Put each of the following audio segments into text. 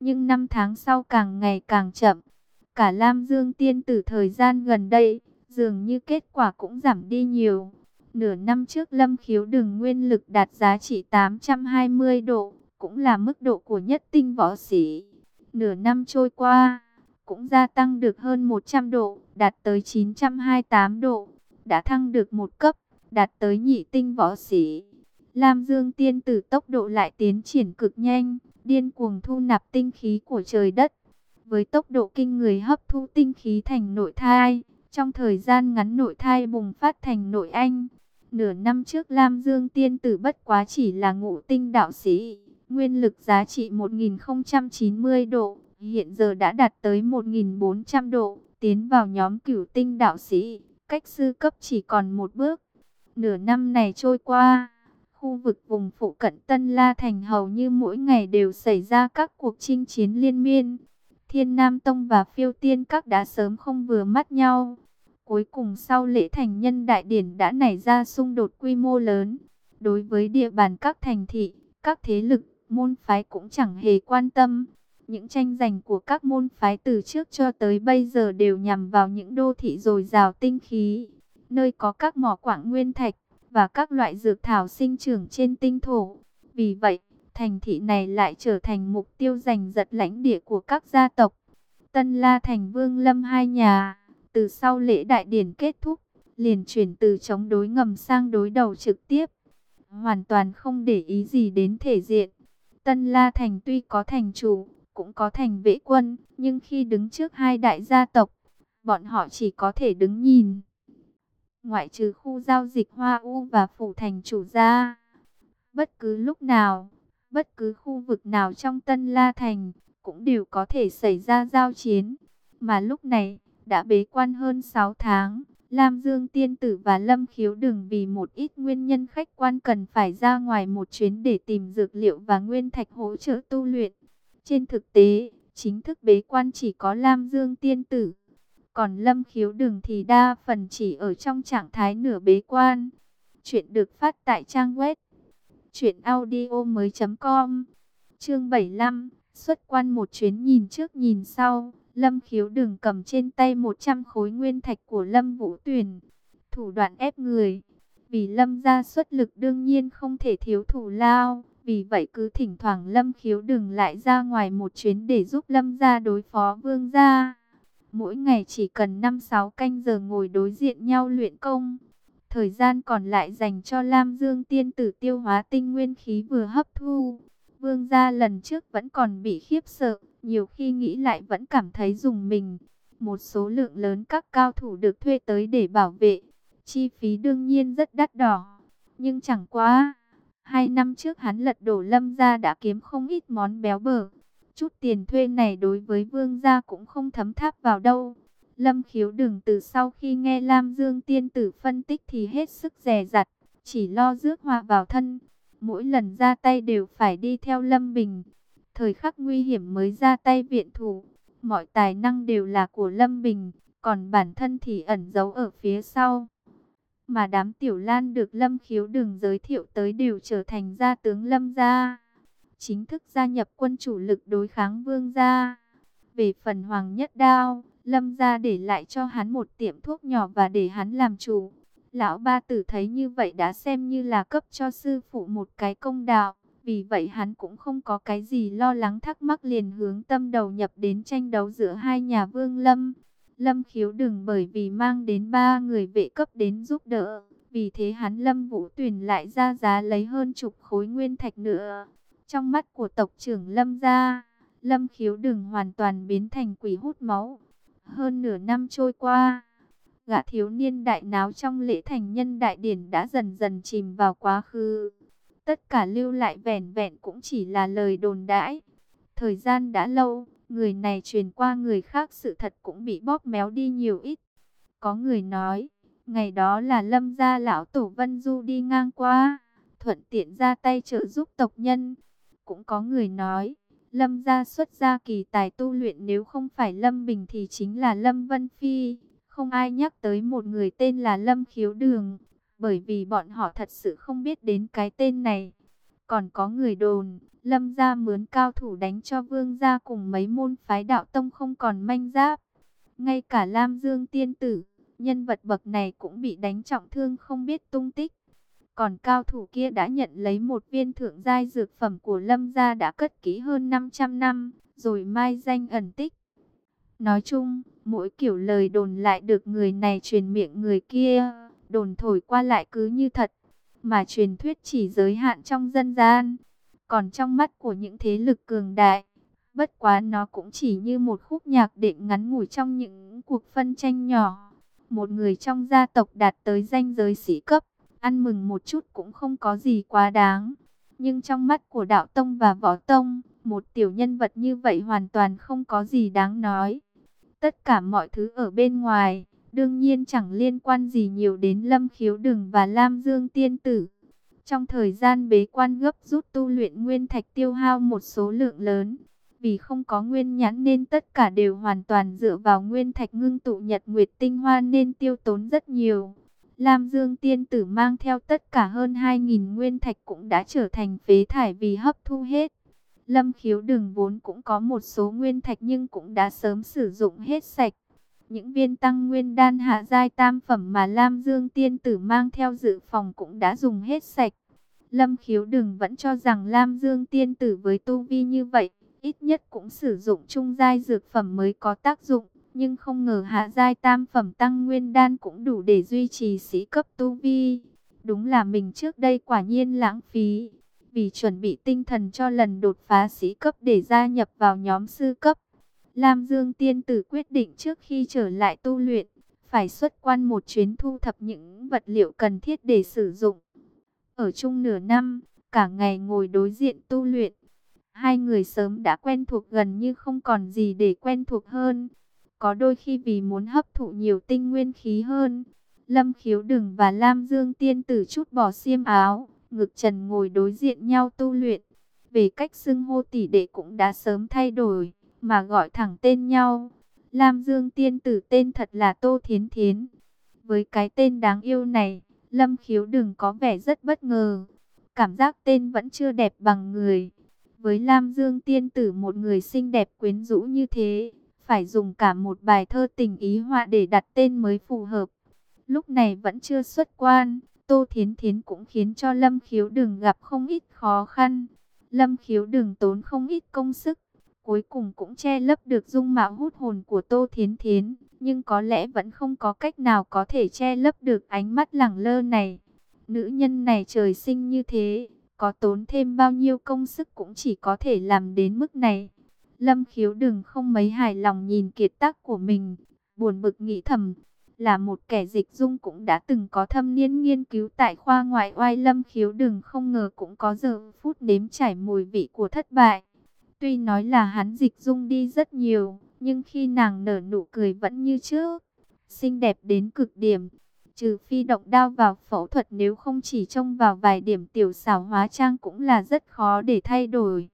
nhưng năm tháng sau càng ngày càng chậm. Cả Lam Dương tiên tử thời gian gần đây, dường như kết quả cũng giảm đi nhiều. Nửa năm trước lâm khiếu đường nguyên lực đạt giá trị 820 độ, cũng là mức độ của nhất tinh võ sĩ. Nửa năm trôi qua, cũng gia tăng được hơn 100 độ, đạt tới 928 độ, đã thăng được một cấp, đạt tới nhị tinh võ sĩ. Lam Dương tiên tử tốc độ lại tiến triển cực nhanh, điên cuồng thu nạp tinh khí của trời đất. Với tốc độ kinh người hấp thu tinh khí thành nội thai, trong thời gian ngắn nội thai bùng phát thành nội anh. Nửa năm trước Lam Dương tiên tử bất quá chỉ là ngũ tinh đạo sĩ, nguyên lực giá trị 1090 độ, hiện giờ đã đạt tới 1400 độ, tiến vào nhóm cửu tinh đạo sĩ, cách sư cấp chỉ còn một bước. Nửa năm này trôi qua, khu vực vùng phụ cận Tân La Thành hầu như mỗi ngày đều xảy ra các cuộc chinh chiến liên miên. Thiên Nam Tông và Phiêu Tiên Các đã sớm không vừa mắt nhau. Cuối cùng sau lễ thành nhân đại điển đã nảy ra xung đột quy mô lớn. Đối với địa bàn các thành thị, các thế lực, môn phái cũng chẳng hề quan tâm. Những tranh giành của các môn phái từ trước cho tới bây giờ đều nhằm vào những đô thị dồi dào tinh khí, nơi có các mỏ quảng nguyên thạch và các loại dược thảo sinh trưởng trên tinh thổ. Vì vậy, thành thị này lại trở thành mục tiêu giành giật lãnh địa của các gia tộc. Tân La Thành Vương Lâm hai nhà, từ sau lễ đại điển kết thúc, liền chuyển từ chống đối ngầm sang đối đầu trực tiếp. Hoàn toàn không để ý gì đến thể diện. Tân La Thành tuy có thành chủ, cũng có thành vệ quân, nhưng khi đứng trước hai đại gia tộc, bọn họ chỉ có thể đứng nhìn. Ngoại trừ khu giao dịch Hoa U và Phủ Thành chủ ra, bất cứ lúc nào, bất cứ khu vực nào trong Tân La Thành, cũng đều có thể xảy ra giao chiến. Mà lúc này, đã bế quan hơn 6 tháng, Lam Dương Tiên Tử và Lâm Khiếu Đừng vì một ít nguyên nhân khách quan cần phải ra ngoài một chuyến để tìm dược liệu và nguyên thạch hỗ trợ tu luyện. Trên thực tế, chính thức bế quan chỉ có Lam Dương Tiên Tử. Còn Lâm Khiếu đường thì đa phần chỉ ở trong trạng thái nửa bế quan. Chuyện được phát tại trang web truyệnaudiomoi.com. Chương 75, xuất quan một chuyến nhìn trước nhìn sau, Lâm Khiếu Đừng cầm trên tay 100 khối nguyên thạch của Lâm Vũ Tuyền, thủ đoạn ép người. Vì Lâm gia xuất lực đương nhiên không thể thiếu thủ lao. Vì vậy cứ thỉnh thoảng Lâm Khiếu đừng lại ra ngoài một chuyến để giúp Lâm gia đối phó vương gia. Mỗi ngày chỉ cần 5-6 canh giờ ngồi đối diện nhau luyện công. Thời gian còn lại dành cho Lam Dương tiên tử tiêu hóa tinh nguyên khí vừa hấp thu. Vương gia lần trước vẫn còn bị khiếp sợ, nhiều khi nghĩ lại vẫn cảm thấy dùng mình. Một số lượng lớn các cao thủ được thuê tới để bảo vệ. Chi phí đương nhiên rất đắt đỏ, nhưng chẳng quá Hai năm trước hắn lật đổ lâm gia đã kiếm không ít món béo bở. Chút tiền thuê này đối với vương gia cũng không thấm tháp vào đâu. Lâm khiếu đừng từ sau khi nghe Lam Dương tiên tử phân tích thì hết sức rè rặt, chỉ lo rước hòa vào thân. Mỗi lần ra tay đều phải đi theo Lâm Bình. Thời khắc nguy hiểm mới ra tay viện thủ. Mọi tài năng đều là của Lâm Bình, còn bản thân thì ẩn giấu ở phía sau mà đám tiểu lan được lâm khiếu đường giới thiệu tới đều trở thành gia tướng lâm gia. Chính thức gia nhập quân chủ lực đối kháng vương gia. Về phần hoàng nhất đao, lâm gia để lại cho hắn một tiệm thuốc nhỏ và để hắn làm chủ. Lão ba tử thấy như vậy đã xem như là cấp cho sư phụ một cái công đạo. Vì vậy hắn cũng không có cái gì lo lắng thắc mắc liền hướng tâm đầu nhập đến tranh đấu giữa hai nhà vương lâm. Lâm khiếu đừng bởi vì mang đến ba người vệ cấp đến giúp đỡ. Vì thế hắn Lâm Vũ Tuyền lại ra giá lấy hơn chục khối nguyên thạch nữa. Trong mắt của tộc trưởng Lâm gia, Lâm khiếu đừng hoàn toàn biến thành quỷ hút máu. Hơn nửa năm trôi qua, gã thiếu niên đại náo trong lễ thành nhân đại điển đã dần dần chìm vào quá khứ. Tất cả lưu lại vẻn vẹn cũng chỉ là lời đồn đãi. Thời gian đã lâu, Người này truyền qua người khác sự thật cũng bị bóp méo đi nhiều ít. Có người nói, ngày đó là lâm gia lão tổ Vân Du đi ngang qua, thuận tiện ra tay trợ giúp tộc nhân. Cũng có người nói, lâm gia xuất gia kỳ tài tu luyện nếu không phải lâm bình thì chính là lâm vân phi. Không ai nhắc tới một người tên là lâm khiếu đường, bởi vì bọn họ thật sự không biết đến cái tên này. Còn có người đồn, lâm gia mướn cao thủ đánh cho vương gia cùng mấy môn phái đạo tông không còn manh giáp. Ngay cả Lam Dương tiên tử, nhân vật bậc này cũng bị đánh trọng thương không biết tung tích. Còn cao thủ kia đã nhận lấy một viên thượng giai dược phẩm của lâm gia đã cất kỹ hơn 500 năm, rồi mai danh ẩn tích. Nói chung, mỗi kiểu lời đồn lại được người này truyền miệng người kia, đồn thổi qua lại cứ như thật, mà truyền thuyết chỉ giới hạn trong dân gian. Còn trong mắt của những thế lực cường đại, bất quá nó cũng chỉ như một khúc nhạc đệm ngắn ngủi trong những cuộc phân tranh nhỏ. Một người trong gia tộc đạt tới danh giới sĩ cấp, ăn mừng một chút cũng không có gì quá đáng. Nhưng trong mắt của đạo tông và võ tông, một tiểu nhân vật như vậy hoàn toàn không có gì đáng nói. Tất cả mọi thứ ở bên ngoài, đương nhiên chẳng liên quan gì nhiều đến Lâm Khiếu Đừng và Lam Dương Tiên Tử. Trong thời gian bế quan gấp rút tu luyện nguyên thạch tiêu hao một số lượng lớn, vì không có nguyên nhãn nên tất cả đều hoàn toàn dựa vào nguyên thạch ngưng tụ nhật nguyệt tinh hoa nên tiêu tốn rất nhiều. Lam Dương Tiên Tử mang theo tất cả hơn 2.000 nguyên thạch cũng đã trở thành phế thải vì hấp thu hết. Lâm khiếu đường vốn cũng có một số nguyên thạch nhưng cũng đã sớm sử dụng hết sạch. Những viên tăng nguyên đan hạ giai tam phẩm mà Lam Dương tiên tử mang theo dự phòng cũng đã dùng hết sạch. Lâm khiếu Đường vẫn cho rằng Lam Dương tiên tử với tu vi như vậy, ít nhất cũng sử dụng trung giai dược phẩm mới có tác dụng. Nhưng không ngờ hạ giai tam phẩm tăng nguyên đan cũng đủ để duy trì sĩ cấp tu vi. Đúng là mình trước đây quả nhiên lãng phí. Vì chuẩn bị tinh thần cho lần đột phá sĩ cấp để gia nhập vào nhóm sư cấp. Lam Dương Tiên Tử quyết định trước khi trở lại tu luyện, phải xuất quan một chuyến thu thập những vật liệu cần thiết để sử dụng. Ở chung nửa năm, cả ngày ngồi đối diện tu luyện. Hai người sớm đã quen thuộc gần như không còn gì để quen thuộc hơn. Có đôi khi vì muốn hấp thụ nhiều tinh nguyên khí hơn, Lâm Khiếu Đừng và Lam Dương Tiên Tử chút bỏ xiêm áo, ngực trần ngồi đối diện nhau tu luyện. Về cách xưng hô tỷ đệ cũng đã sớm thay đổi mà gọi thẳng tên nhau. Lam Dương tiên tử tên thật là Tô Thiến Thiến. Với cái tên đáng yêu này, Lâm Khiếu đừng có vẻ rất bất ngờ. Cảm giác tên vẫn chưa đẹp bằng người. Với Lam Dương tiên tử một người xinh đẹp quyến rũ như thế, phải dùng cả một bài thơ tình ý họa để đặt tên mới phù hợp. Lúc này vẫn chưa xuất quan, Tô Thiến Thiến cũng khiến cho Lâm Khiếu đừng gặp không ít khó khăn. Lâm Khiếu đừng tốn không ít công sức, cuối cùng cũng che lấp được dung mạo hút hồn của Tô Thiến Thiến, nhưng có lẽ vẫn không có cách nào có thể che lấp được ánh mắt lẳng lơ này. Nữ nhân này trời sinh như thế, có tốn thêm bao nhiêu công sức cũng chỉ có thể làm đến mức này. Lâm khiếu đừng không mấy hài lòng nhìn kiệt tác của mình, buồn bực nghĩ thầm, là một kẻ dịch dung cũng đã từng có thâm niên nghiên cứu tại khoa ngoại oai lâm khiếu đừng không ngờ cũng có giờ phút nếm trải mùi vị của thất bại. Tuy nói là hắn dịch dung đi rất nhiều, nhưng khi nàng nở nụ cười vẫn như trước, xinh đẹp đến cực điểm. Trừ phi động đao vào phẫu thuật nếu không chỉ trông vào vài điểm tiểu xảo hóa trang cũng là rất khó để thay đổi.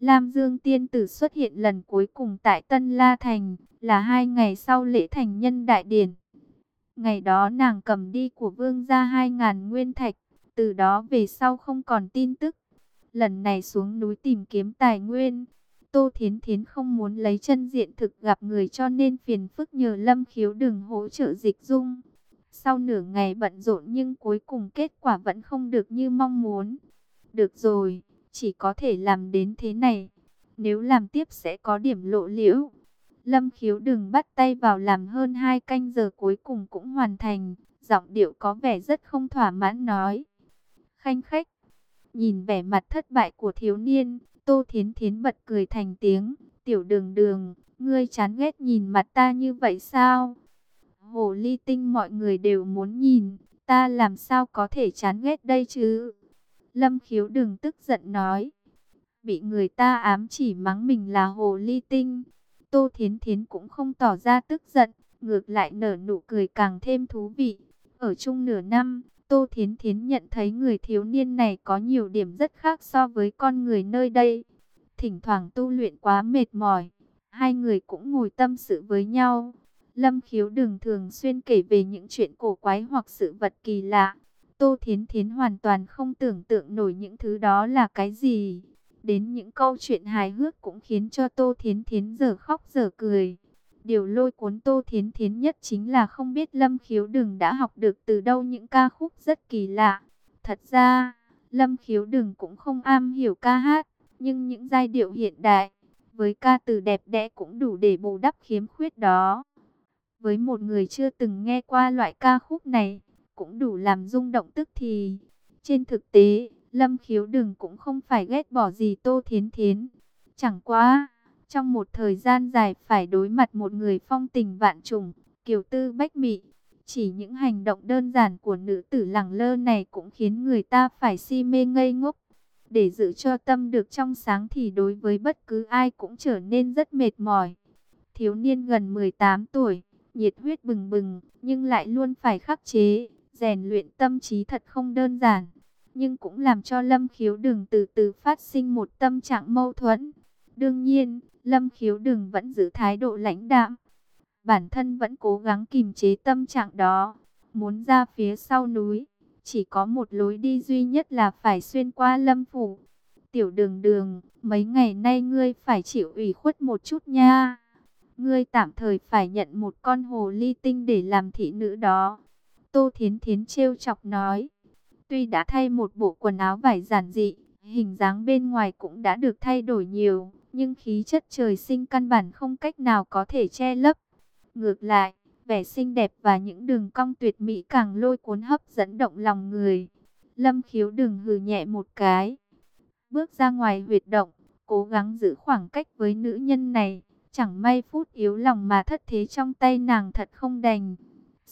Lam Dương Tiên Tử xuất hiện lần cuối cùng tại Tân La Thành, là hai ngày sau lễ thành nhân đại điển. Ngày đó nàng cầm đi của vương gia hai ngàn nguyên thạch, từ đó về sau không còn tin tức. Lần này xuống núi tìm kiếm tài nguyên, Tô Thiến Thiến không muốn lấy chân diện thực gặp người cho nên phiền phức nhờ Lâm Khiếu đừng hỗ trợ dịch dung. Sau nửa ngày bận rộn nhưng cuối cùng kết quả vẫn không được như mong muốn. Được rồi, chỉ có thể làm đến thế này. Nếu làm tiếp sẽ có điểm lộ liễu. Lâm khiếu đừng bắt tay vào làm hơn hai canh giờ cuối cùng cũng hoàn thành. Giọng điệu có vẻ rất không thỏa mãn nói. Khanh khách, Nhìn vẻ mặt thất bại của thiếu niên, Tô Thiến Thiến bật cười thành tiếng. Tiểu đường đường, ngươi chán ghét nhìn mặt ta như vậy sao? Hồ ly tinh mọi người đều muốn nhìn, ta làm sao có thể chán ghét đây chứ? Lâm khiếu đừng tức giận nói. Bị người ta ám chỉ mắng mình là hồ ly tinh. Tô Thiến Thiến cũng không tỏ ra tức giận, ngược lại nở nụ cười càng thêm thú vị. Ở chung nửa năm, Tô Thiến Thiến nhận thấy người thiếu niên này có nhiều điểm rất khác so với con người nơi đây. Thỉnh thoảng tu luyện quá mệt mỏi, hai người cũng ngồi tâm sự với nhau. Lâm khiếu đừng thường xuyên kể về những chuyện cổ quái hoặc sự vật kỳ lạ. Tô Thiến Thiến hoàn toàn không tưởng tượng nổi những thứ đó là cái gì. Đến những câu chuyện hài hước cũng khiến cho Tô Thiến Thiến giờ khóc giờ cười. Điều lôi cuốn Tô Thiến Thiến nhất chính là không biết Lâm Khiếu Đừng đã học được từ đâu những ca khúc rất kỳ lạ. Thật ra, Lâm Khiếu Đừng cũng không am hiểu ca hát, nhưng những giai điệu hiện đại, với ca từ đẹp đẽ cũng đủ để bù đắp khiếm khuyết đó. Với một người chưa từng nghe qua loại ca khúc này, cũng đủ làm rung động tức thì. Trên thực tế, Lâm Khiếu Đừng cũng không phải ghét bỏ gì Tô Thiến Thiến. Chẳng quá, trong một thời gian dài phải đối mặt một người phong tình vạn trùng, kiều tư bách mị. Chỉ những hành động đơn giản của nữ tử lẳng lơ này cũng khiến người ta phải si mê ngây ngốc. Để giữ cho tâm được trong sáng thì đối với bất cứ ai cũng trở nên rất mệt mỏi. Thiếu niên gần 18 tuổi, nhiệt huyết bừng bừng, nhưng lại luôn phải khắc chế, rèn luyện tâm trí thật không đơn giản. Nhưng cũng làm cho Lâm Khiếu Đừng từ từ phát sinh một tâm trạng mâu thuẫn. Đương nhiên, Lâm Khiếu Đừng vẫn giữ thái độ lãnh đạm. Bản thân vẫn cố gắng kìm chế tâm trạng đó, muốn ra phía sau núi. Chỉ có một lối đi duy nhất là phải xuyên qua Lâm Phủ. Tiểu đường đường, mấy ngày nay ngươi phải chịu ủy khuất một chút nha. Ngươi tạm thời phải nhận một con hồ ly tinh để làm thị nữ đó. Tô Thiến Thiến trêu chọc nói. Tuy đã thay một bộ quần áo vải giản dị, hình dáng bên ngoài cũng đã được thay đổi nhiều, nhưng khí chất trời sinh căn bản không cách nào có thể che lấp. Ngược lại, vẻ xinh đẹp và những đường cong tuyệt mỹ càng lôi cuốn hấp dẫn động lòng người. Lâm khiếu đừng hừ nhẹ một cái. Bước ra ngoài huyệt động, cố gắng giữ khoảng cách với nữ nhân này. Chẳng may phút yếu lòng mà thất thế trong tay nàng thật không đành.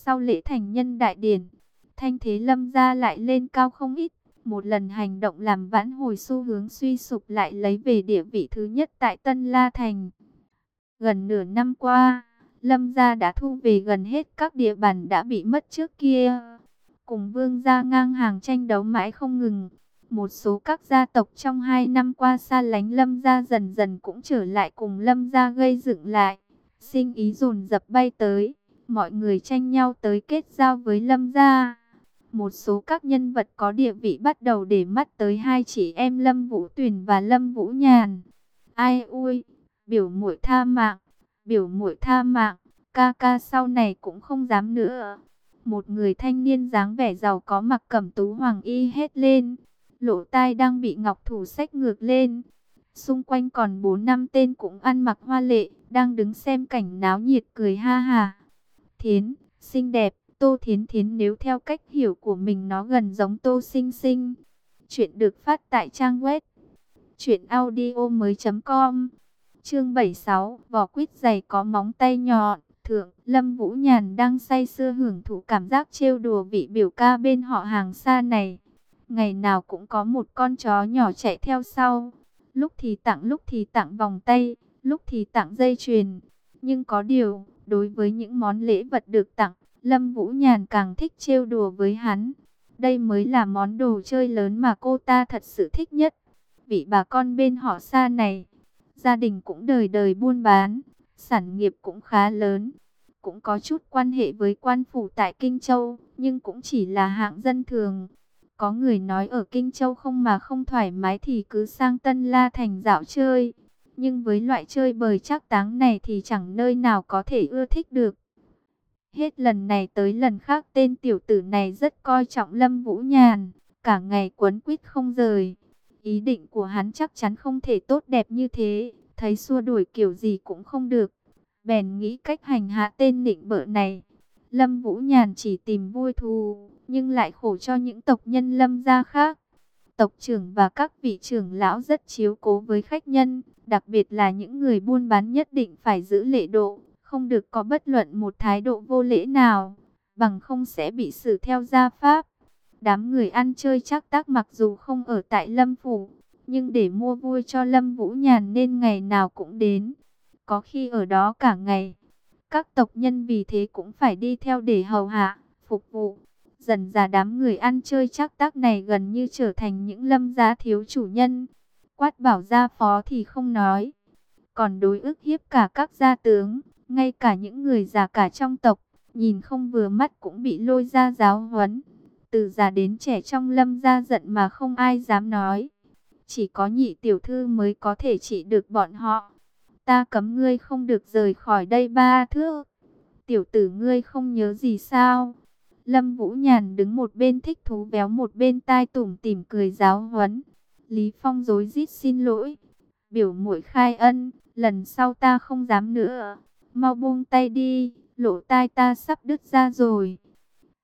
Sau lễ thành nhân đại điển, thanh thế lâm ra lại lên cao không ít. Một lần hành động làm vãn hồi xu hướng suy sụp lại lấy về địa vị thứ nhất tại Tân La Thành. Gần nửa năm qua, Lâm gia đã thu về gần hết các địa bàn đã bị mất trước kia. Cùng vương gia ngang hàng tranh đấu mãi không ngừng. Một số các gia tộc trong hai năm qua xa lánh Lâm gia dần dần cũng trở lại cùng Lâm gia gây dựng lại. Sinh ý dồn dập bay tới, mọi người tranh nhau tới kết giao với Lâm gia. Một số các nhân vật có địa vị bắt đầu để mắt tới hai chị em Lâm Vũ Tuyền và Lâm Vũ Nhàn. Ai ui, biểu muội tha mạng, biểu muội tha mạng, ca ca sau này cũng không dám nữa. Một người thanh niên dáng vẻ giàu có mặc cẩm tú hoàng y hết lên, lỗ tai đang bị ngọc thủ sách ngược lên. Xung quanh còn bốn năm tên cũng ăn mặc hoa lệ, đang đứng xem cảnh náo nhiệt cười ha ha. Thiến, xinh đẹp, Tô Thiến Thiến nếu theo cách hiểu của mình nó gần giống Tô Sinh Sinh. Chuyện được phát tại trang web chuyệnaudio mới .com Chương 76, vỏ quýt dày có móng tay nhọn. Thượng, Lâm Vũ Nhàn đang say sưa hưởng thụ cảm giác trêu đùa vị biểu ca bên họ hàng xa này. Ngày nào cũng có một con chó nhỏ chạy theo sau. Lúc thì tặng lúc thì tặng vòng tay, lúc thì tặng dây chuyền. Nhưng có điều, đối với những món lễ vật được tặng, Lâm Vũ Nhàn càng thích trêu đùa với hắn. Đây mới là món đồ chơi lớn mà cô ta thật sự thích nhất. Vị bà con bên họ xa này, gia đình cũng đời đời buôn bán, sản nghiệp cũng khá lớn, cũng có chút quan hệ với quan phủ tại Kinh Châu, nhưng cũng chỉ là hạng dân thường. Có người nói ở Kinh Châu không mà không thoải mái thì cứ sang Tân La Thành dạo chơi. Nhưng với loại chơi bời chắc táng này thì chẳng nơi nào có thể ưa thích được. Hết lần này tới lần khác tên tiểu tử này rất coi trọng Lâm Vũ Nhàn, cả ngày quấn quýt không rời. Ý định của hắn chắc chắn không thể tốt đẹp như thế, thấy xua đuổi kiểu gì cũng không được. Bèn nghĩ cách hành hạ tên nịnh bợ này. Lâm Vũ Nhàn chỉ tìm vui thù, nhưng lại khổ cho những tộc nhân Lâm gia khác. Tộc trưởng và các vị trưởng lão rất chiếu cố với khách nhân, đặc biệt là những người buôn bán nhất định phải giữ lễ độ, không được có bất luận một thái độ vô lễ nào, bằng không sẽ bị xử theo gia pháp. Đám người ăn chơi chắc tác mặc dù không ở tại Lâm Phủ, nhưng để mua vui cho Lâm Vũ Nhàn nên ngày nào cũng đến. Có khi ở đó cả ngày, các tộc nhân vì thế cũng phải đi theo để hầu hạ, phục vụ. Dần già đám người ăn chơi chắc tác này gần như trở thành những lâm gia thiếu chủ nhân. Quát bảo gia phó thì không nói. Còn đối ức hiếp cả các gia tướng, ngay cả những người già cả trong tộc, nhìn không vừa mắt cũng bị lôi ra giáo huấn. từ già đến trẻ trong lâm gia giận mà không ai dám nói. Chỉ có nhị tiểu thư mới có thể trị được bọn họ. Ta cấm ngươi không được rời khỏi đây ba thước. Tiểu tử ngươi không nhớ gì sao? Lâm Vũ Nhàn đứng một bên thích thú béo một bên tai tủm tỉm cười giáo huấn. Lý Phong rối rít xin lỗi. Biểu muội khai ân, lần sau ta không dám nữa. Mau buông tay đi, lỗ tai ta sắp đứt ra rồi.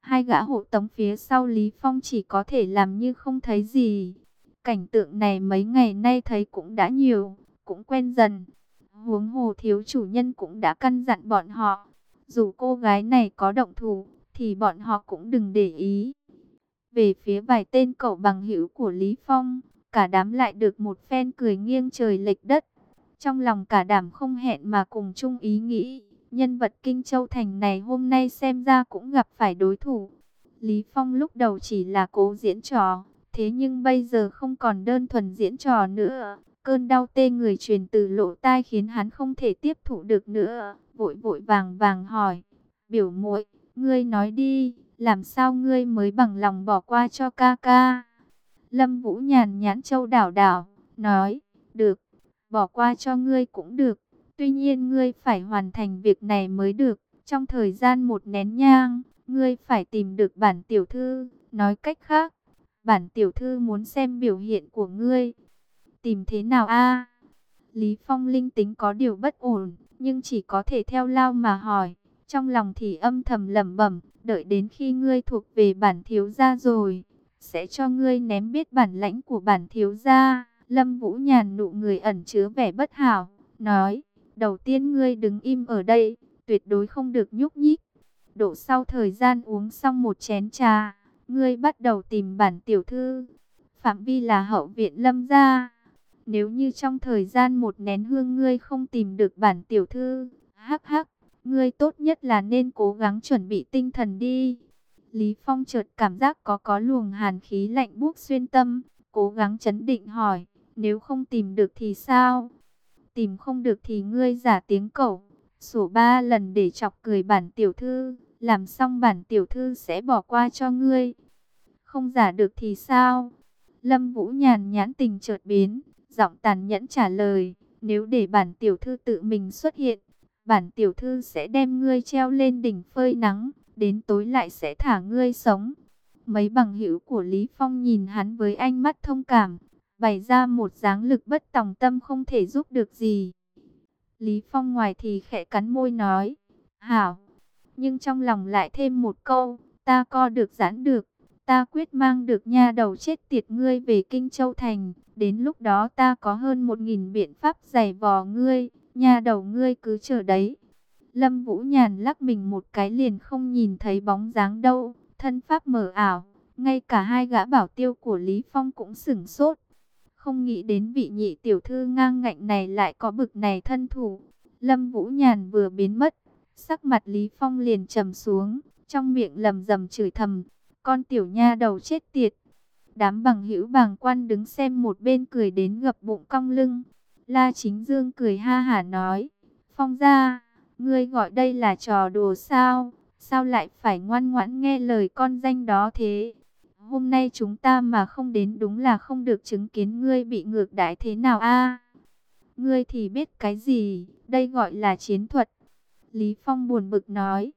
Hai gã hộ tống phía sau Lý Phong chỉ có thể làm như không thấy gì. Cảnh tượng này mấy ngày nay thấy cũng đã nhiều, cũng quen dần. Huống hồ thiếu chủ nhân cũng đã căn dặn bọn họ. Dù cô gái này có động thủ, thì bọn họ cũng đừng để ý. Về phía vài tên cậu bằng hữu của Lý Phong, cả đám lại được một phen cười nghiêng trời lệch đất. Trong lòng cả đám không hẹn mà cùng chung ý nghĩ, nhân vật Kinh Châu Thành này hôm nay xem ra cũng gặp phải đối thủ. Lý Phong lúc đầu chỉ là cố diễn trò, thế nhưng bây giờ không còn đơn thuần diễn trò nữa. Cơn đau tê người truyền từ lỗ tai khiến hắn không thể tiếp thụ được nữa, vội vội vàng vàng hỏi, biểu muội ngươi nói đi, làm sao ngươi mới bằng lòng bỏ qua cho ca ca? Lâm Vũ nhàn nhãn châu đảo đảo, nói, được, bỏ qua cho ngươi cũng được, tuy nhiên ngươi phải hoàn thành việc này mới được, trong thời gian một nén nhang, ngươi phải tìm được bản tiểu thư, nói cách khác, bản tiểu thư muốn xem biểu hiện của ngươi. Tìm thế nào a? Lý Phong linh tính có điều bất ổn, nhưng chỉ có thể theo lao mà hỏi. Trong lòng thì âm thầm lẩm bẩm, đợi đến khi ngươi thuộc về bản thiếu gia rồi, sẽ cho ngươi ném biết bản lãnh của bản thiếu gia. Lâm Vũ Nhàn nụ người ẩn chứa vẻ bất hảo, nói, đầu tiên ngươi đứng im ở đây, tuyệt đối không được nhúc nhích. Độ sau thời gian uống xong một chén trà, ngươi bắt đầu tìm bản tiểu thư. Phạm vi là hậu viện lâm gia. Nếu như trong thời gian một nén hương ngươi không tìm được bản tiểu thư, hắc hắc, ngươi tốt nhất là nên cố gắng chuẩn bị tinh thần đi. Lý Phong chợt cảm giác có có luồng hàn khí lạnh buốt xuyên tâm, cố gắng chấn định hỏi, nếu không tìm được thì sao? Tìm không được thì ngươi giả tiếng cẩu, sổ ba lần để chọc cười bản tiểu thư, làm xong bản tiểu thư sẽ bỏ qua cho ngươi. Không giả được thì sao? Lâm Vũ nhàn nhãn tình chợt biến, giọng tàn nhẫn trả lời, nếu để bản tiểu thư tự mình xuất hiện, bản tiểu thư sẽ đem ngươi treo lên đỉnh phơi nắng, đến tối lại sẽ thả ngươi sống. Mấy bằng hữu của Lý Phong nhìn hắn với ánh mắt thông cảm, bày ra một dáng lực bất tòng tâm không thể giúp được gì. Lý Phong ngoài thì khẽ cắn môi nói, hảo, nhưng trong lòng lại thêm một câu, ta co được giãn được, ta quyết mang được nha đầu chết tiệt ngươi về Kinh Châu Thành, đến lúc đó ta có hơn một nghìn biện pháp giày vò ngươi, Nhà đầu ngươi cứ chờ đấy. Lâm Vũ Nhàn lắc mình một cái liền không nhìn thấy bóng dáng đâu. Thân pháp mở ảo. Ngay cả hai gã bảo tiêu của Lý Phong cũng sửng sốt. Không nghĩ đến vị nhị tiểu thư ngang ngạnh này lại có bực này thân thủ. Lâm Vũ Nhàn vừa biến mất. Sắc mặt Lý Phong liền trầm xuống. Trong miệng lầm rầm chửi thầm. Con tiểu nha đầu chết tiệt. Đám bằng hữu bàng quan đứng xem một bên cười đến gập bụng cong lưng. La Chính Dương cười ha hả nói, Phong gia, ngươi gọi đây là trò đùa sao, sao lại phải ngoan ngoãn nghe lời con danh đó thế? Hôm nay chúng ta mà không đến đúng là không được chứng kiến ngươi bị ngược đãi thế nào a? Ngươi thì biết cái gì, đây gọi là chiến thuật. Lý Phong buồn bực nói,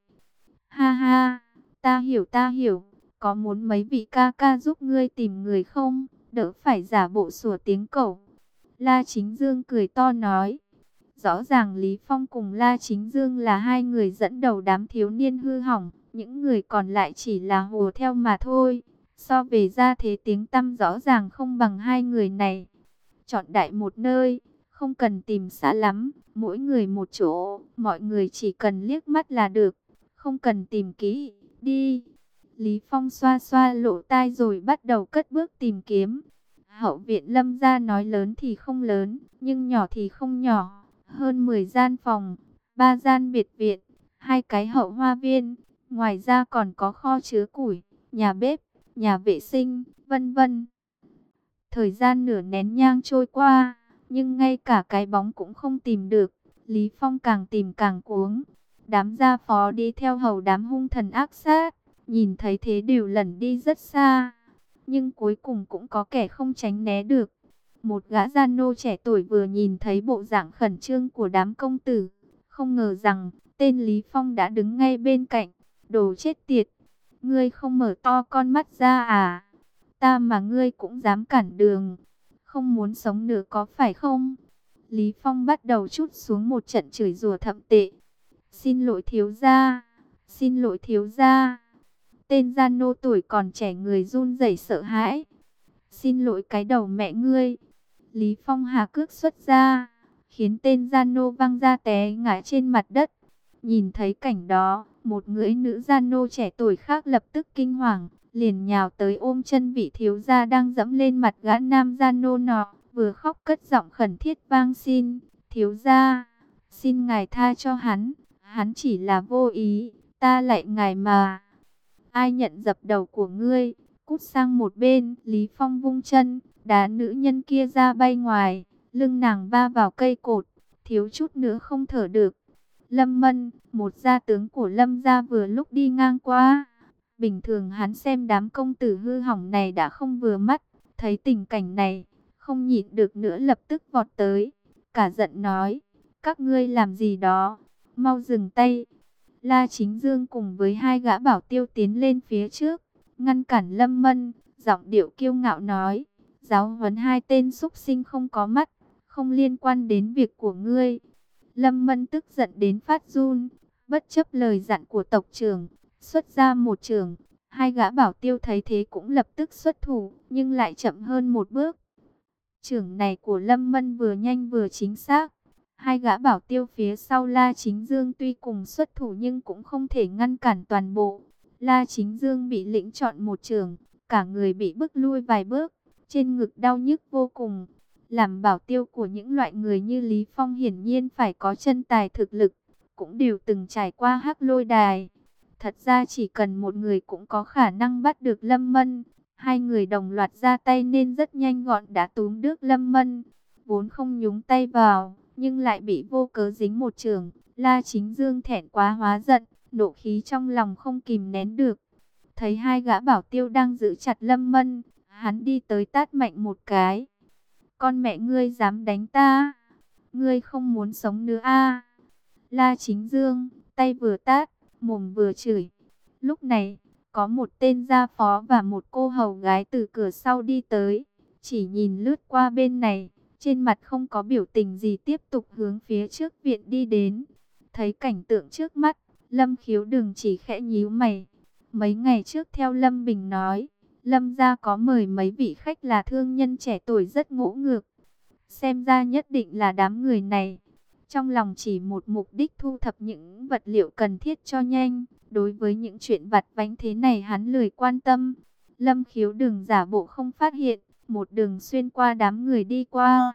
ha ha, ta hiểu ta hiểu, có muốn mấy vị ca ca giúp ngươi tìm người không, đỡ phải giả bộ sủa tiếng cẩu. La Chính Dương cười to nói. Rõ ràng Lý Phong cùng La Chính Dương là hai người dẫn đầu đám thiếu niên hư hỏng, những người còn lại chỉ là hồ theo mà thôi. So về ra thế tiếng tăm rõ ràng không bằng hai người này. Chọn đại một nơi, không cần tìm xã lắm, mỗi người một chỗ, mọi người chỉ cần liếc mắt là được, không cần tìm kỹ, đi. Lý Phong xoa xoa lỗ tai rồi bắt đầu cất bước tìm kiếm. Hậu viện lâm gia nói lớn thì không lớn, nhưng nhỏ thì không nhỏ. Hơn 10 gian phòng, 3 gian biệt viện, hai cái hậu hoa viên. Ngoài ra còn có kho chứa củi, nhà bếp, nhà vệ sinh, vân vân. Thời gian nửa nén nhang trôi qua, nhưng ngay cả cái bóng cũng không tìm được. Lý Phong càng tìm càng cuống. Đám gia phó đi theo hầu đám hung thần ác sát. nhìn thấy thế đều lẩn đi rất xa. Nhưng cuối cùng cũng có kẻ không tránh né được. Một gã gian nô trẻ tuổi vừa nhìn thấy bộ dạng khẩn trương của đám công tử. Không ngờ rằng tên Lý Phong đã đứng ngay bên cạnh. Đồ chết tiệt. Ngươi không mở to con mắt ra à? Ta mà ngươi cũng dám cản đường. Không muốn sống nữa có phải không? Lý Phong bắt đầu chút xuống một trận chửi rủa thậm tệ. Xin lỗi thiếu gia. Xin lỗi thiếu gia. Tên gian nô tuổi còn trẻ người run rẩy sợ hãi. Xin lỗi cái đầu mẹ ngươi. Lý Phong hà cước xuất ra, khiến tên gian nô văng ra té ngã trên mặt đất. Nhìn thấy cảnh đó, một người nữ gian nô trẻ tuổi khác lập tức kinh hoàng, liền nhào tới ôm chân vị thiếu gia đang dẫm lên mặt gã nam gian nô nọ, vừa khóc cất giọng khẩn thiết vang xin, thiếu gia, xin ngài tha cho hắn, hắn chỉ là vô ý, ta lại ngài mà. Ai nhận dập đầu của ngươi, cút sang một bên, Lý Phong vung chân, đá nữ nhân kia ra bay ngoài, lưng nàng va vào cây cột, thiếu chút nữa không thở được. Lâm Mân, một gia tướng của Lâm gia vừa lúc đi ngang qua. Bình thường hắn xem đám công tử hư hỏng này đã không vừa mắt, thấy tình cảnh này, không nhịn được nữa lập tức vọt tới, cả giận nói, các ngươi làm gì đó, mau dừng tay. La Chính Dương cùng với hai gã bảo tiêu tiến lên phía trước, ngăn cản Lâm Mân, giọng điệu kiêu ngạo nói, giáo huấn hai tên xúc sinh không có mắt, không liên quan đến việc của ngươi. Lâm Mân tức giận đến phát run, bất chấp lời dặn của tộc trưởng, xuất ra một trường. Hai gã bảo tiêu thấy thế cũng lập tức xuất thủ, nhưng lại chậm hơn một bước. Trưởng này của Lâm Mân vừa nhanh vừa chính xác. Hai gã bảo tiêu phía sau La Chính Dương tuy cùng xuất thủ nhưng cũng không thể ngăn cản toàn bộ. La Chính Dương bị lĩnh chọn một trường, cả người bị bức lui vài bước, trên ngực đau nhức vô cùng. Làm bảo tiêu của những loại người như Lý Phong hiển nhiên phải có chân tài thực lực, cũng đều từng trải qua hắc lôi đài. Thật ra chỉ cần một người cũng có khả năng bắt được Lâm Mân. Hai người đồng loạt ra tay nên rất nhanh gọn đã túm được Lâm Mân. Vốn không nhúng tay vào, nhưng lại bị vô cớ dính một trường. La Chính Dương thẹn quá hóa giận, nộ khí trong lòng không kìm nén được. Thấy hai gã bảo tiêu đang giữ chặt Lâm Mân, hắn đi tới tát mạnh một cái. Con mẹ ngươi dám đánh ta, ngươi không muốn sống nữa a à? La Chính Dương, tay vừa tát, mồm vừa chửi. Lúc này, có một tên gia phó và một cô hầu gái từ cửa sau đi tới. Chỉ nhìn lướt qua bên này, trên mặt không có biểu tình gì tiếp tục hướng phía trước viện đi đến. Thấy cảnh tượng trước mắt, Lâm khiếu đừng chỉ khẽ nhíu mày. Mấy ngày trước theo Lâm Bình nói, Lâm gia có mời mấy vị khách là thương nhân trẻ tuổi rất ngỗ ngược. Xem ra nhất định là đám người này. Trong lòng chỉ một mục đích thu thập những vật liệu cần thiết cho nhanh. Đối với những chuyện vặt vánh thế này hắn lười quan tâm. Lâm khiếu đừng giả bộ không phát hiện. Một đường xuyên qua đám người đi qua.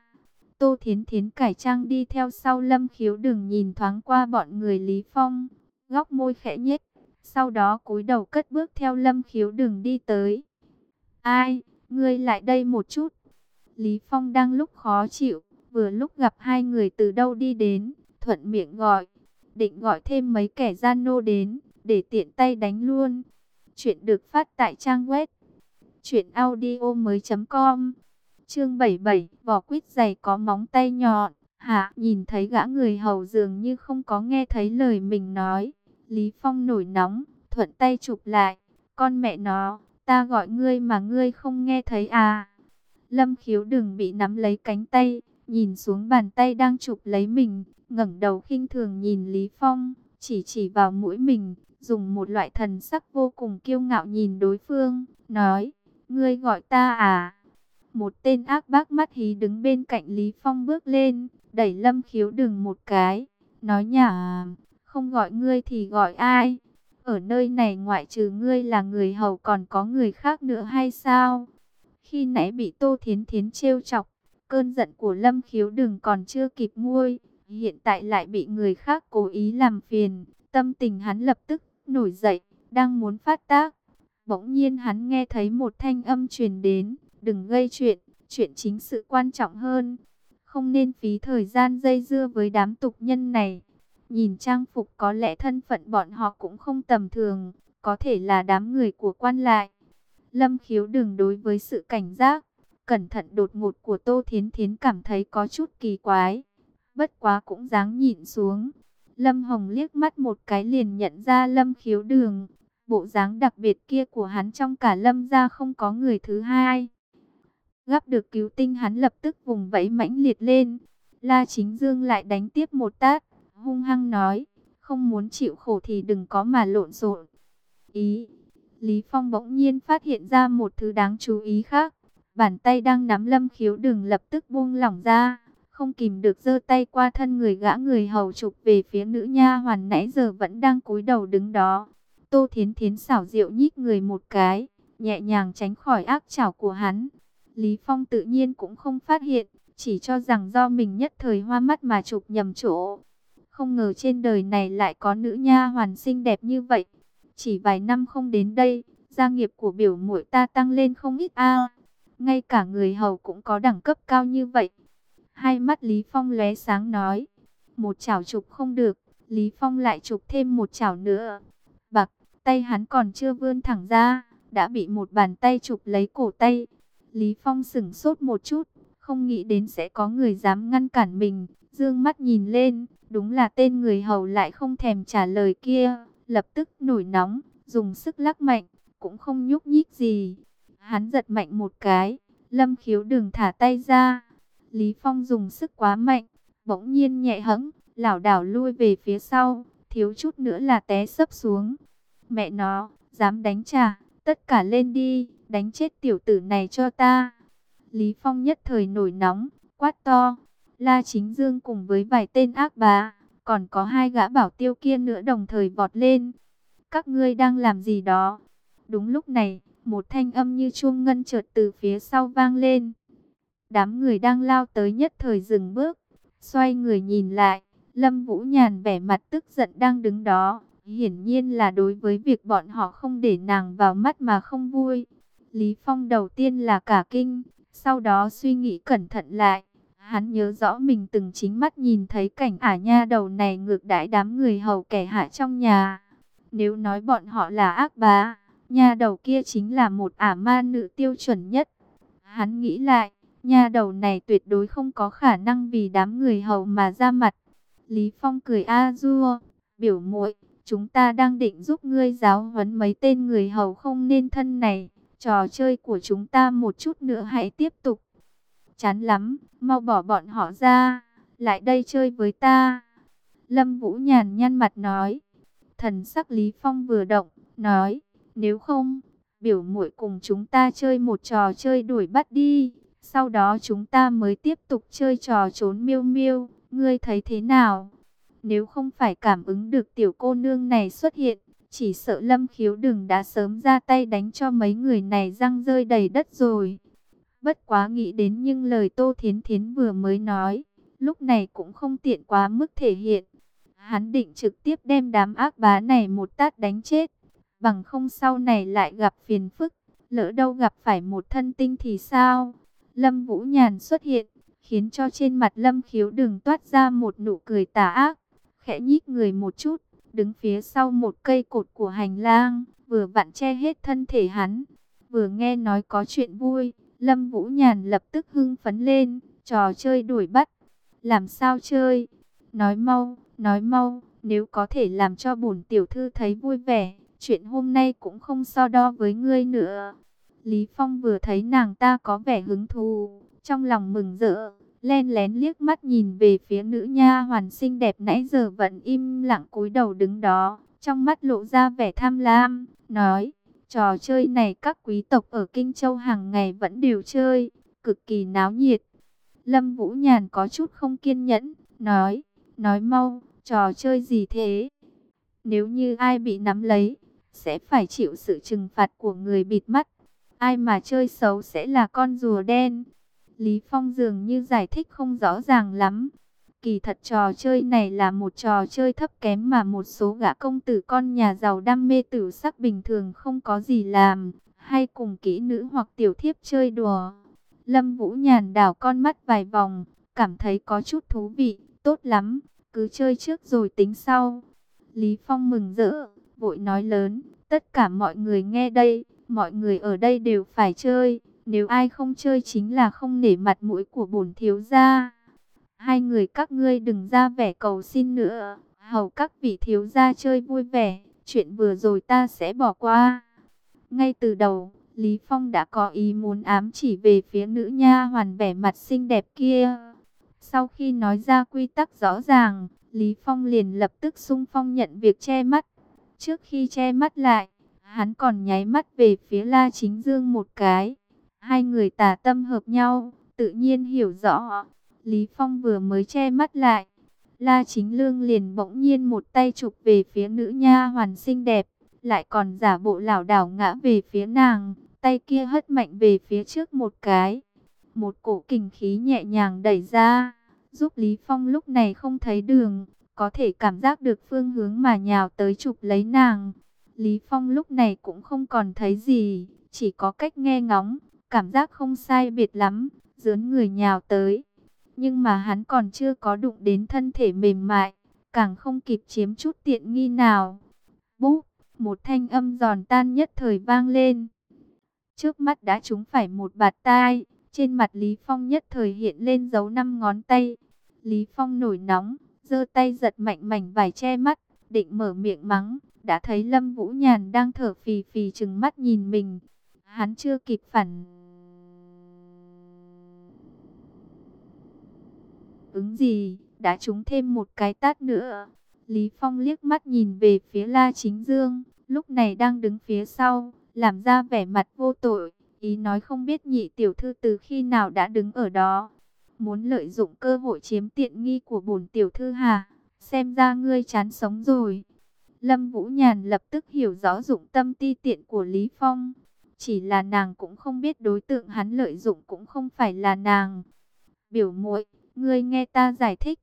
Tô Thiến Thiến cải trang đi theo sau Lâm khiếu đừng nhìn thoáng qua bọn người Lý Phong. Góc môi khẽ nhếch. Sau đó cúi đầu cất bước theo Lâm khiếu đừng đi tới. Ai, ngươi lại đây một chút. Lý Phong đang lúc khó chịu, vừa lúc gặp hai người từ đâu đi đến, thuận miệng gọi, định gọi thêm mấy kẻ gian nô đến, để tiện tay đánh luôn. Chuyện được phát tại trang web truyệnaudiomoi.com. Chương 77, vỏ quýt dày có móng tay nhọn. Hạ, nhìn thấy gã người hầu dường như không có nghe thấy lời mình nói. Lý Phong nổi nóng, thuận tay chụp lại. Con mẹ nó, ta gọi ngươi mà ngươi không nghe thấy à? Lâm khiếu đừng bị nắm lấy cánh tay, nhìn xuống bàn tay đang chụp lấy mình, ngẩng đầu khinh thường nhìn Lý Phong, chỉ chỉ vào mũi mình, dùng một loại thần sắc vô cùng kiêu ngạo nhìn đối phương, nói, ngươi gọi ta à? Một tên ác bác mắt hí đứng bên cạnh Lý Phong bước lên, đẩy lâm khiếu đừng một cái, nói nhả, không gọi ngươi thì gọi ai? Ở nơi này ngoại trừ ngươi là người hầu còn có người khác nữa hay sao? Khi nãy bị Tô Thiến Thiến trêu chọc, cơn giận của Lâm Khiếu đừng còn chưa kịp nguôi, hiện tại lại bị người khác cố ý làm phiền, tâm tình hắn lập tức nổi dậy, đang muốn phát tác. Bỗng nhiên hắn nghe thấy một thanh âm truyền đến, đừng gây chuyện, chuyện chính sự quan trọng hơn. Không nên phí thời gian dây dưa với đám tục nhân này. Nhìn trang phục có lẽ thân phận bọn họ cũng không tầm thường, có thể là đám người của quan lại. Lâm khiếu đừng đối với sự cảnh giác, cẩn thận đột ngột của Tô Thiến Thiến cảm thấy có chút kỳ quái. Bất quá cũng dáng nhịn xuống. Lâm Hồng liếc mắt một cái liền nhận ra Lâm khiếu đường. Bộ dáng đặc biệt kia của hắn trong cả Lâm gia không có người thứ hai. Gắp được cứu tinh hắn lập tức vùng vẫy mãnh liệt lên. La Chính Dương lại đánh tiếp một tát, hung hăng nói, không muốn chịu khổ thì đừng có mà lộn xộn. Ý, Lý Phong bỗng nhiên phát hiện ra một thứ đáng chú ý khác. Bàn tay đang nắm lâm khiếu đừng lập tức buông lỏng ra, không kìm được giơ tay qua thân người gã người hầu chụp về phía nữ nha hoàn nãy giờ vẫn đang cúi đầu đứng đó. Tô Thiến Thiến xảo diệu nhích người một cái, nhẹ nhàng tránh khỏi ác chảo của hắn. Lý Phong tự nhiên cũng không phát hiện, chỉ cho rằng do mình nhất thời hoa mắt mà chụp nhầm chỗ. Không ngờ trên đời này lại có nữ nha hoàn xinh đẹp như vậy. Chỉ vài năm không đến đây, gia nghiệp của biểu muội ta tăng lên không ít a. Ngay cả người hầu cũng có đẳng cấp cao như vậy. Hai mắt Lý Phong lóe sáng nói, một chảo chụp không được, Lý Phong lại chụp thêm một chảo nữa. Tay hắn còn chưa vươn thẳng ra, đã bị một bàn tay chụp lấy cổ tay. Lý Phong sửng sốt một chút, không nghĩ đến sẽ có người dám ngăn cản mình. Dương mắt nhìn lên, đúng là tên người hầu lại không thèm trả lời kia, lập tức nổi nóng, dùng sức lắc mạnh, cũng không nhúc nhích gì. Hắn giật mạnh một cái, lâm khiếu đừng thả tay ra. Lý Phong dùng sức quá mạnh, bỗng nhiên nhẹ hẫng, lảo đảo lui về phía sau, thiếu chút nữa là té sấp xuống. Mẹ nó, dám đánh trả, tất cả lên đi, đánh chết tiểu tử này cho ta. Lý Phong nhất thời nổi nóng, quát to. La Chính Dương cùng với vài tên ác bá, còn có hai gã bảo tiêu kia nữa đồng thời vọt lên. Các ngươi đang làm gì đó? Đúng lúc này, một thanh âm như chuông ngân chợt từ phía sau vang lên. Đám người đang lao tới nhất thời dừng bước, xoay người nhìn lại, Lâm Vũ Nhàn vẻ mặt tức giận đang đứng đó, hiển nhiên là đối với việc bọn họ không để nàng vào mắt mà không vui. Lý Phong đầu tiên là cả kinh, sau đó suy nghĩ cẩn thận lại, hắn nhớ rõ mình từng chính mắt nhìn thấy cảnh ả nha đầu này ngược đãi đám người hầu kẻ hạ trong nhà. Nếu nói bọn họ là ác bá, nha đầu kia chính là một ả ma nữ tiêu chuẩn nhất. Hắn nghĩ lại, nha đầu này tuyệt đối không có khả năng vì đám người hầu mà ra mặt. Lý Phong cười a dua, biểu muội, chúng ta đang định giúp ngươi giáo huấn mấy tên người hầu không nên thân này. Trò chơi của chúng ta một chút nữa hãy tiếp tục. Chán lắm, mau bỏ bọn họ ra, lại đây chơi với ta. Lâm Vũ nhàn nhăn mặt nói. Thần sắc Lý Phong vừa động, nói, nếu không, biểu muội cùng chúng ta chơi một trò chơi đuổi bắt đi. Sau đó chúng ta mới tiếp tục chơi trò trốn miêu miêu, ngươi thấy thế nào? Nếu không phải cảm ứng được tiểu cô nương này xuất hiện, chỉ sợ lâm khiếu đừng đã sớm ra tay đánh cho mấy người này răng rơi đầy đất rồi. Bất quá nghĩ đến nhưng lời Tô Thiến Thiến vừa mới nói, lúc này cũng không tiện quá mức thể hiện. Hắn định trực tiếp đem đám ác bá này một tát đánh chết, bằng không sau này lại gặp phiền phức, lỡ đâu gặp phải một thân tinh thì sao? Lâm Vũ Nhàn xuất hiện, khiến cho trên mặt Lâm Khiếu đừng toát ra một nụ cười tà ác, khẽ nhích người một chút, đứng phía sau một cây cột của hành lang, vừa vặn che hết thân thể hắn. Vừa nghe nói có chuyện vui, Lâm Vũ Nhàn lập tức hưng phấn lên, trò chơi đuổi bắt. Làm sao chơi? Nói mau, nói mau, nếu có thể làm cho bổn tiểu thư thấy vui vẻ, chuyện hôm nay cũng không so đo với ngươi nữa. Lý Phong vừa thấy nàng ta có vẻ hứng thú, trong lòng mừng rỡ, len lén liếc mắt nhìn về phía nữ nha hoàn xinh đẹp nãy giờ vẫn im lặng cúi đầu đứng đó, trong mắt lộ ra vẻ tham lam, nói, trò chơi này các quý tộc ở Kinh Châu hàng ngày vẫn đều chơi, cực kỳ náo nhiệt. Lâm Vũ Nhàn có chút không kiên nhẫn, nói, nói mau, trò chơi gì thế? Nếu như ai bị nắm lấy, sẽ phải chịu sự trừng phạt của người bịt mắt. Ai mà chơi xấu sẽ là con rùa đen. Lý Phong dường như giải thích không rõ ràng lắm. Kỳ thật trò chơi này là một trò chơi thấp kém mà một số gã công tử con nhà giàu đam mê tử sắc bình thường không có gì làm, hay cùng kỹ nữ hoặc tiểu thiếp chơi đùa. Lâm Vũ nhàn đảo con mắt vài vòng, cảm thấy có chút thú vị, tốt lắm, cứ chơi trước rồi tính sau. Lý Phong mừng rỡ, vội nói lớn, Tất cả mọi người nghe đây, mọi người ở đây đều phải chơi. Nếu ai không chơi chính là không nể mặt mũi của bổn thiếu gia. Hai người các ngươi đừng ra vẻ cầu xin nữa. Hầu các vị thiếu gia chơi vui vẻ. Chuyện vừa rồi ta sẽ bỏ qua. Ngay từ đầu, Lý Phong đã có ý muốn ám chỉ về phía nữ nha hoàn vẻ mặt xinh đẹp kia. Sau khi nói ra quy tắc rõ ràng, Lý Phong liền lập tức sung phong nhận việc che mắt. Trước khi che mắt lại, hắn còn nháy mắt về phía La Chính Dương một cái. Hai người tà tâm hợp nhau, tự nhiên hiểu rõ. Lý Phong vừa mới che mắt lại. La Chính Lương liền bỗng nhiên một tay chụp về phía nữ nha hoàn xinh đẹp, lại còn giả bộ lảo đảo ngã về phía nàng, tay kia hất mạnh về phía trước một cái. Một cổ kình khí nhẹ nhàng đẩy ra, giúp Lý Phong lúc này không thấy đường, có thể cảm giác được phương hướng mà nhào tới chụp lấy nàng. Lý Phong lúc này cũng không còn thấy gì, chỉ có cách nghe ngóng, cảm giác không sai biệt lắm, dướn người nhào tới. Nhưng mà hắn còn chưa có đụng đến thân thể mềm mại, càng không kịp chiếm chút tiện nghi nào. Búp, một thanh âm giòn tan nhất thời vang lên. Trước mắt đã trúng phải một bạt tai, trên mặt Lý Phong nhất thời hiện lên dấu năm ngón tay. Lý Phong nổi nóng, giơ tay giật mạnh mảnh vải che mắt, định mở miệng mắng, đã thấy Lâm Vũ Nhàn đang thở phì phì trừng mắt nhìn mình. Hắn chưa kịp phản ứng gì, đã trúng thêm một cái tát nữa. Lý Phong liếc mắt nhìn về phía La Chính Dương, lúc này đang đứng phía sau, làm ra vẻ mặt vô tội, ý nói không biết nhị tiểu thư từ khi nào đã đứng ở đó. Muốn lợi dụng cơ hội chiếm tiện nghi của bổn tiểu thư hà, xem ra ngươi chán sống rồi. Lâm Vũ Nhàn lập tức hiểu rõ dụng tâm ti tiện của Lý Phong. Chỉ là nàng cũng không biết đối tượng hắn lợi dụng cũng không phải là nàng. Biểu muội, ngươi nghe ta giải thích.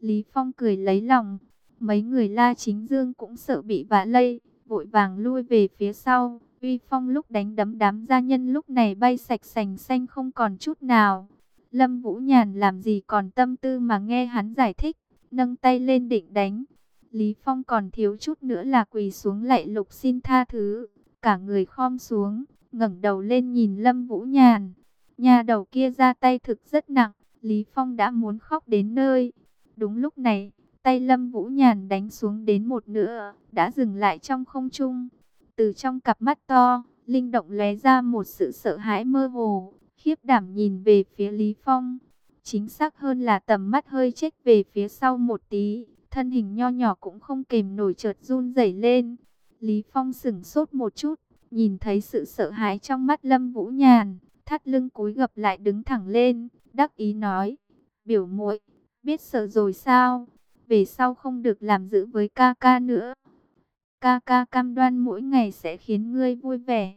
Lý Phong cười lấy lòng. Mấy người la chính dương cũng sợ bị vạ lây, vội vàng lui về phía sau. Uy Phong lúc đánh đấm đám gia nhân lúc này bay sạch sành xanh không còn chút nào. Lâm Vũ Nhàn làm gì còn tâm tư mà nghe hắn giải thích, nâng tay lên định đánh. Lý Phong còn thiếu chút nữa là quỳ xuống lạy lục xin tha thứ. Cả người khom xuống, ngẩng đầu lên nhìn Lâm Vũ Nhàn. Nhà đầu kia ra tay thực rất nặng, Lý Phong đã muốn khóc đến nơi. Đúng lúc này, tay Lâm Vũ Nhàn đánh xuống đến một nửa, đã dừng lại trong không trung. Từ trong cặp mắt to, linh động lóe ra một sự sợ hãi mơ hồ, khiếp đảm nhìn về phía Lý Phong. Chính xác hơn là tầm mắt hơi chết về phía sau một tí, thân hình nho nhỏ cũng không kềm nổi chợt run rẩy lên. Lý Phong sững sốt một chút, nhìn thấy sự sợ hãi trong mắt Lâm Vũ Nhàn, thắt lưng cúi gập lại đứng thẳng lên, đắc ý nói: "Biểu muội, biết sợ rồi sao? Về sau không được làm giữ với ca ca nữa." Ca ca cam đoan mỗi ngày sẽ khiến ngươi vui vẻ.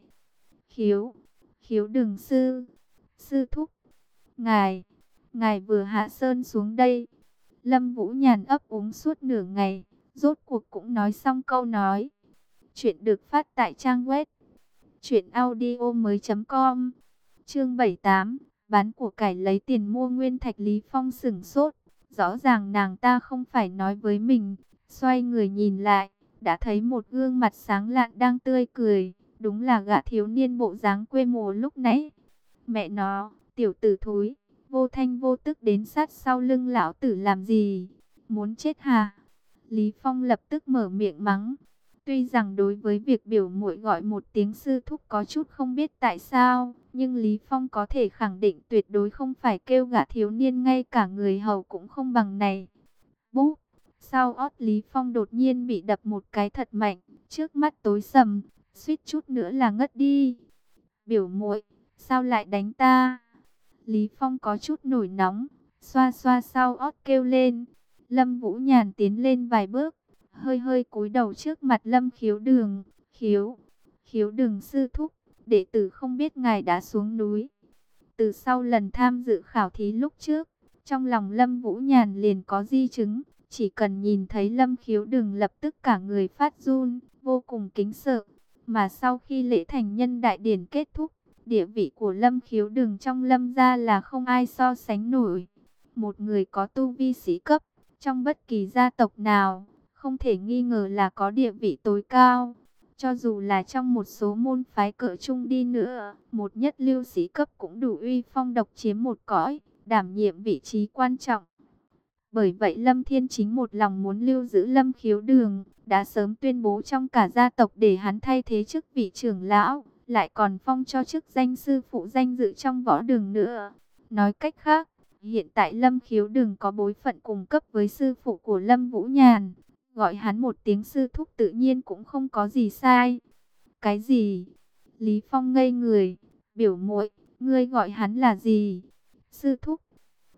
Khiếu, khiếu đừng sư, sư thúc. Ngài, ngài vừa hạ sơn xuống đây. Lâm Vũ Nhàn ấp úng suốt nửa ngày, rốt cuộc cũng nói xong câu nói. Chuyện được phát tại trang web truyệnaudiomoi.com. Chương 78, bán của cải lấy tiền mua nguyên thạch Lý Phong sửng sốt, rõ ràng nàng ta không phải nói với mình, xoay người nhìn lại, đã thấy một gương mặt sáng lạn đang tươi cười, đúng là gã thiếu niên bộ dáng quê mùa lúc nãy. Mẹ nó, tiểu tử thối, vô thanh vô tức đến sát sau lưng lão tử làm gì? Muốn chết hà Lý Phong lập tức mở miệng mắng. Tuy rằng đối với việc biểu muội gọi một tiếng sư thúc có chút không biết tại sao, nhưng Lý Phong có thể khẳng định tuyệt đối không phải kêu gã thiếu niên ngay cả người hầu cũng không bằng này. Búp! Sau ót Lý Phong đột nhiên bị đập một cái thật mạnh, trước mắt tối sầm, suýt chút nữa là ngất đi. Biểu muội, sao lại đánh ta? Lý Phong có chút nổi nóng, xoa xoa sau ót kêu lên. Lâm Vũ Nhàn tiến lên vài bước, hơi hơi cúi đầu trước mặt Lâm Khiếu Đường. Khiếu, khiếu đường sư thúc, đệ tử không biết ngài đã xuống núi. Từ sau lần tham dự khảo thí lúc trước, trong lòng Lâm Vũ Nhàn liền có di chứng, chỉ cần nhìn thấy Lâm Khiếu Đường lập tức cả người phát run, vô cùng kính sợ. Mà sau khi lễ thành nhân đại điển kết thúc, địa vị của Lâm Khiếu Đường trong Lâm gia là không ai so sánh nổi. Một người có tu vi sĩ cấp, trong bất kỳ gia tộc nào, không thể nghi ngờ là có địa vị tối cao. Cho dù là trong một số môn phái cỡ trung đi nữa, một nhất lưu sĩ cấp cũng đủ uy phong độc chiếm một cõi, đảm nhiệm vị trí quan trọng. Bởi vậy Lâm Thiên Chính một lòng muốn lưu giữ Lâm Khiếu Đường, đã sớm tuyên bố trong cả gia tộc để hắn thay thế chức vị trưởng lão, lại còn phong cho chức danh sư phụ danh dự trong võ đường nữa. Nói cách khác, hiện tại Lâm Khiếu Đường có bối phận cùng cấp với sư phụ của Lâm Vũ Nhàn, gọi hắn một tiếng sư thúc tự nhiên cũng không có gì sai. Cái gì? Lý Phong ngây người, biểu muội, ngươi gọi hắn là gì? Sư thúc.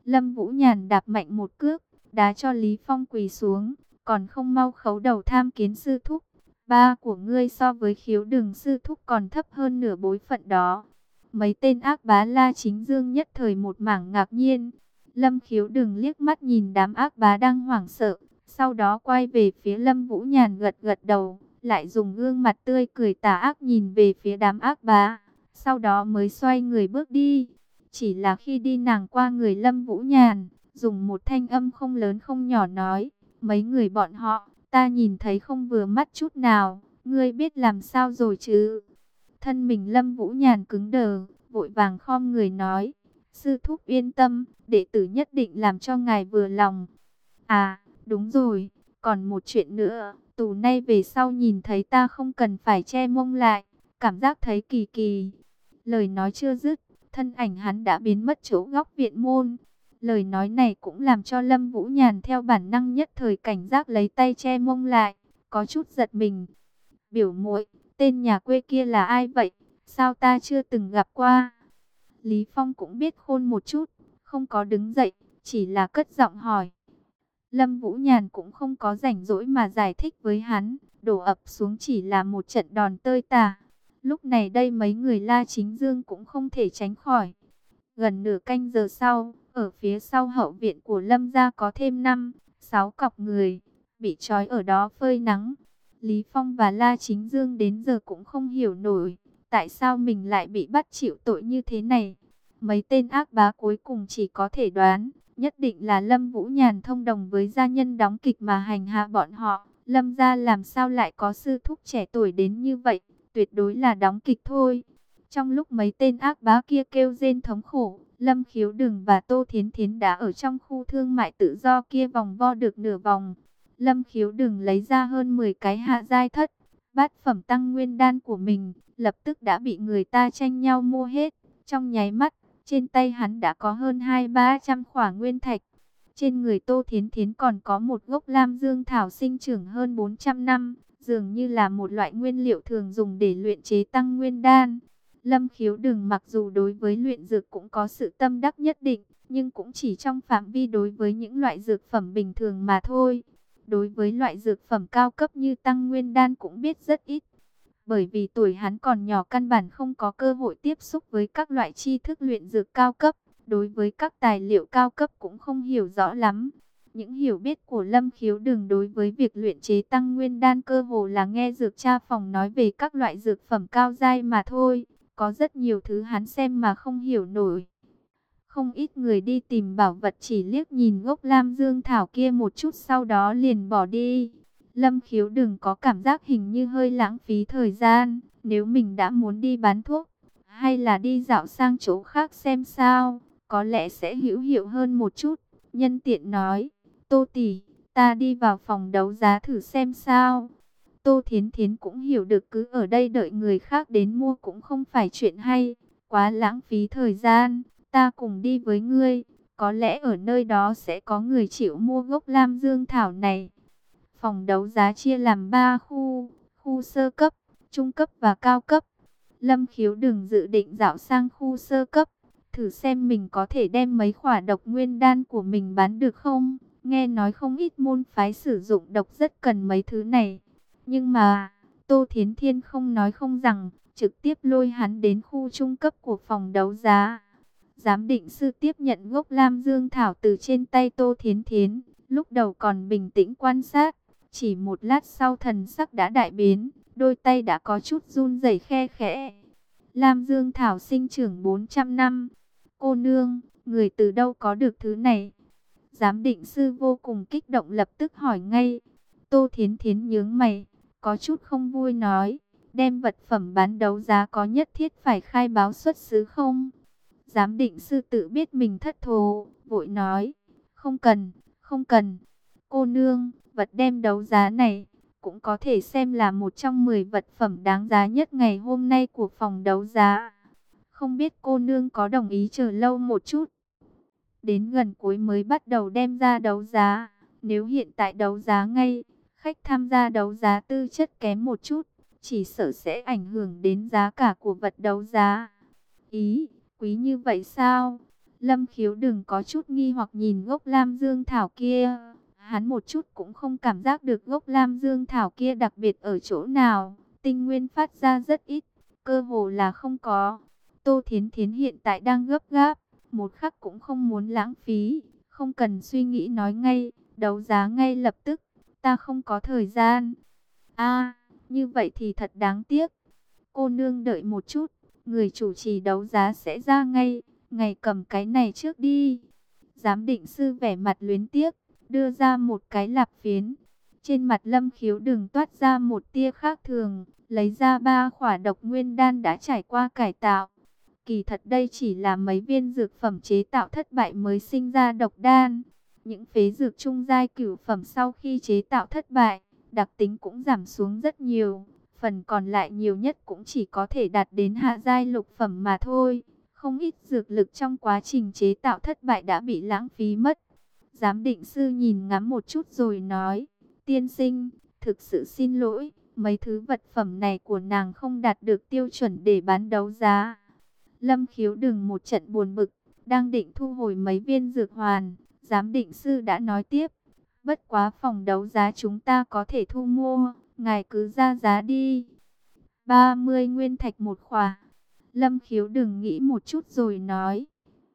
Lâm Vũ Nhàn đạp mạnh một cước, đá cho Lý Phong quỳ xuống, còn không mau khấu đầu tham kiến sư thúc. Ba của ngươi so với khiếu đường sư thúc còn thấp hơn nửa bối phận đó. Mấy tên ác bá la chính dương nhất thời một mảng ngạc nhiên. Lâm khiếu đường liếc mắt nhìn đám ác bá đang hoảng sợ. Sau đó quay về phía Lâm Vũ Nhàn gật gật đầu. Lại dùng gương mặt tươi cười tà ác nhìn về phía đám ác bá. Sau đó mới xoay người bước đi. Chỉ là khi đi nàng qua người Lâm Vũ Nhàn. Dùng một thanh âm không lớn không nhỏ nói. Mấy người bọn họ Ta nhìn thấy không vừa mắt chút nào, ngươi biết làm sao rồi chứ? Thân mình Lâm Vũ Nhàn cứng đờ, vội vàng khom người nói. Sư thúc yên tâm, đệ tử nhất định làm cho ngài vừa lòng. À, đúng rồi, còn một chuyện nữa, tù nay về sau nhìn thấy ta không cần phải che mông lại, cảm giác thấy kỳ kỳ. Lời nói chưa dứt, thân ảnh hắn đã biến mất chỗ góc viện môn. Lời nói này cũng làm cho Lâm Vũ Nhàn theo bản năng nhất thời cảnh giác lấy tay che mông lại, có chút giật mình. Biểu muội, tên nhà quê kia là ai vậy? Sao ta chưa từng gặp qua? Lý Phong cũng biết khôn một chút, không có đứng dậy, chỉ là cất giọng hỏi. Lâm Vũ Nhàn cũng không có rảnh rỗi mà giải thích với hắn, đổ ập xuống chỉ là một trận đòn tơi tả. Lúc này đây mấy người La Chính Dương cũng không thể tránh khỏi. Gần nửa canh giờ sau, ở phía sau hậu viện của Lâm gia có thêm 5, 6 cọc người, bị trói ở đó phơi nắng. Lý Phong và La Chính Dương đến giờ cũng không hiểu nổi, tại sao mình lại bị bắt chịu tội như thế này. Mấy tên ác bá cuối cùng chỉ có thể đoán, nhất định là Lâm Vũ Nhàn thông đồng với gia nhân đóng kịch mà hành hạ bọn họ. Lâm gia làm sao lại có sư thúc trẻ tuổi đến như vậy, tuyệt đối là đóng kịch thôi. Trong lúc mấy tên ác bá kia kêu rên thống khổ, Lâm Khiếu Đừng và Tô Thiến Thiến đã ở trong khu thương mại tự do kia vòng vo được nửa vòng. Lâm Khiếu Đừng lấy ra hơn 10 cái hạ giai thất, bát phẩm tăng nguyên đan của mình, lập tức đã bị người ta tranh nhau mua hết. Trong nháy mắt, trên tay hắn đã có hơn 2-300 khỏa nguyên thạch. Trên người Tô Thiến Thiến còn có một gốc lam dương thảo sinh trưởng hơn 400 năm, dường như là một loại nguyên liệu thường dùng để luyện chế tăng nguyên đan. Lâm khiếu đừng mặc dù đối với luyện dược cũng có sự tâm đắc nhất định, nhưng cũng chỉ trong phạm vi đối với những loại dược phẩm bình thường mà thôi. Đối với loại dược phẩm cao cấp như tăng nguyên đan cũng biết rất ít. Bởi vì tuổi hắn còn nhỏ căn bản không có cơ hội tiếp xúc với các loại tri thức luyện dược cao cấp. Đối với các tài liệu cao cấp cũng không hiểu rõ lắm. Những hiểu biết của Lâm Khiếu đường đối với việc luyện chế tăng nguyên đan cơ hồ là nghe dược cha phòng nói về các loại dược phẩm cao dai mà thôi. Có rất nhiều thứ hắn xem mà không hiểu nổi. Không ít người đi tìm bảo vật chỉ liếc nhìn gốc lam dương thảo kia một chút sau đó liền bỏ đi. Lâm khiếu đừng có cảm giác hình như hơi lãng phí thời gian. Nếu mình đã muốn đi bán thuốc, hay là đi dạo sang chỗ khác xem sao, có lẽ sẽ hữu hiệu hơn một chút. Nhân tiện nói, Tô Tỷ, ta đi vào phòng đấu giá thử xem sao. Tô Thiến Thiến cũng hiểu được cứ ở đây đợi người khác đến mua cũng không phải chuyện hay, quá lãng phí thời gian, ta cùng đi với ngươi, có lẽ ở nơi đó sẽ có người chịu mua gốc Lam Dương Thảo này. Phòng đấu giá chia làm 3 khu, khu sơ cấp, trung cấp và cao cấp. Lâm khiếu đừng dự định dạo sang khu sơ cấp, thử xem mình có thể đem mấy khỏa độc nguyên đan của mình bán được không. Nghe nói không ít môn phái sử dụng độc rất cần mấy thứ này. Nhưng mà, Tô Thiến Thiên không nói không rằng, trực tiếp lôi hắn đến khu trung cấp của phòng đấu giá. Giám định sư tiếp nhận gốc Lam Dương Thảo từ trên tay Tô Thiến Thiến, lúc đầu còn bình tĩnh quan sát, chỉ một lát sau thần sắc đã đại biến, đôi tay đã có chút run rẩy khe khẽ. Lam Dương Thảo sinh trưởng 400 năm, cô nương, người từ đâu có được thứ này? Giám định sư vô cùng kích động lập tức hỏi ngay. Tô Thiến Thiến nhướng mày, có chút không vui nói, đem vật phẩm bán đấu giá có nhất thiết phải khai báo xuất xứ không? Giám định sư tự biết mình thất thố, vội nói, không cần, không cần. Cô nương, vật đem đấu giá này cũng có thể xem là một trong 10 vật phẩm đáng giá nhất ngày hôm nay của phòng đấu giá. Không biết cô nương có đồng ý chờ lâu một chút. Đến gần cuối mới bắt đầu đem ra đấu giá. Nếu hiện tại đấu giá ngay, khách tham gia đấu giá tư chất kém một chút, chỉ sợ sẽ ảnh hưởng đến giá cả của vật đấu giá. Ý, quý như vậy sao? Lâm khiếu đừng có chút nghi hoặc nhìn gốc lam dương thảo kia. Hắn một chút cũng không cảm giác được gốc lam dương thảo kia đặc biệt ở chỗ nào. Tinh nguyên phát ra rất ít, cơ hồ là không có. Tô Thiến Thiến hiện tại đang gấp gáp, một khắc cũng không muốn lãng phí. Không cần suy nghĩ nói ngay, đấu giá ngay lập tức, ta không có thời gian. a như vậy thì thật đáng tiếc. Cô nương đợi một chút, người chủ trì đấu giá sẽ ra ngay, ngày cầm cái này trước đi. Giám định sư vẻ mặt luyến tiếc, đưa ra một cái lạp phiến. Trên mặt lâm khiếu đừng toát ra một tia khác thường, lấy ra ba khỏa độc nguyên đan đã trải qua cải tạo. Kỳ thật đây chỉ là mấy viên dược phẩm chế tạo thất bại mới sinh ra độc đan. Những phế dược trung giai cửu phẩm sau khi chế tạo thất bại, đặc tính cũng giảm xuống rất nhiều. Phần còn lại nhiều nhất cũng chỉ có thể đạt đến hạ giai lục phẩm mà thôi. Không ít dược lực trong quá trình chế tạo thất bại đã bị lãng phí mất. Giám định sư nhìn ngắm một chút rồi nói, tiên sinh, thực sự xin lỗi, mấy thứ vật phẩm này của nàng không đạt được tiêu chuẩn để bán đấu giá. Lâm khiếu đừng một trận buồn bực, đang định thu hồi mấy viên dược hoàn, giám định sư đã nói tiếp, bất quá phòng đấu giá chúng ta có thể thu mua, ngài cứ ra giá đi. 30 nguyên thạch một khỏa. Lâm khiếu đừng nghĩ một chút rồi nói,